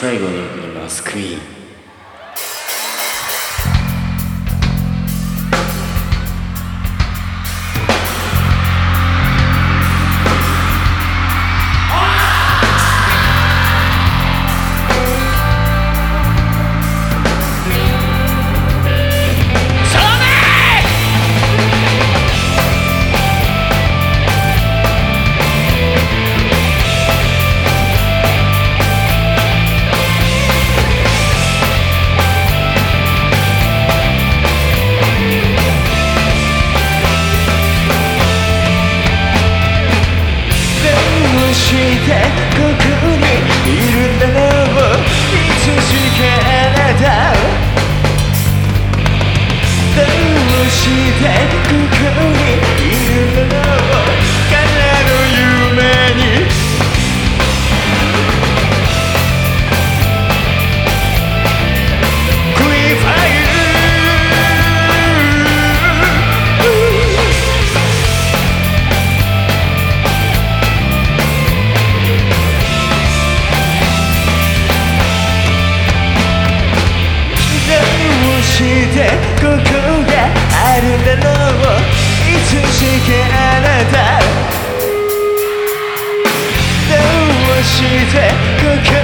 最後に送ります。クイーン。してここがあるんだろういつしかあなたどうしてここ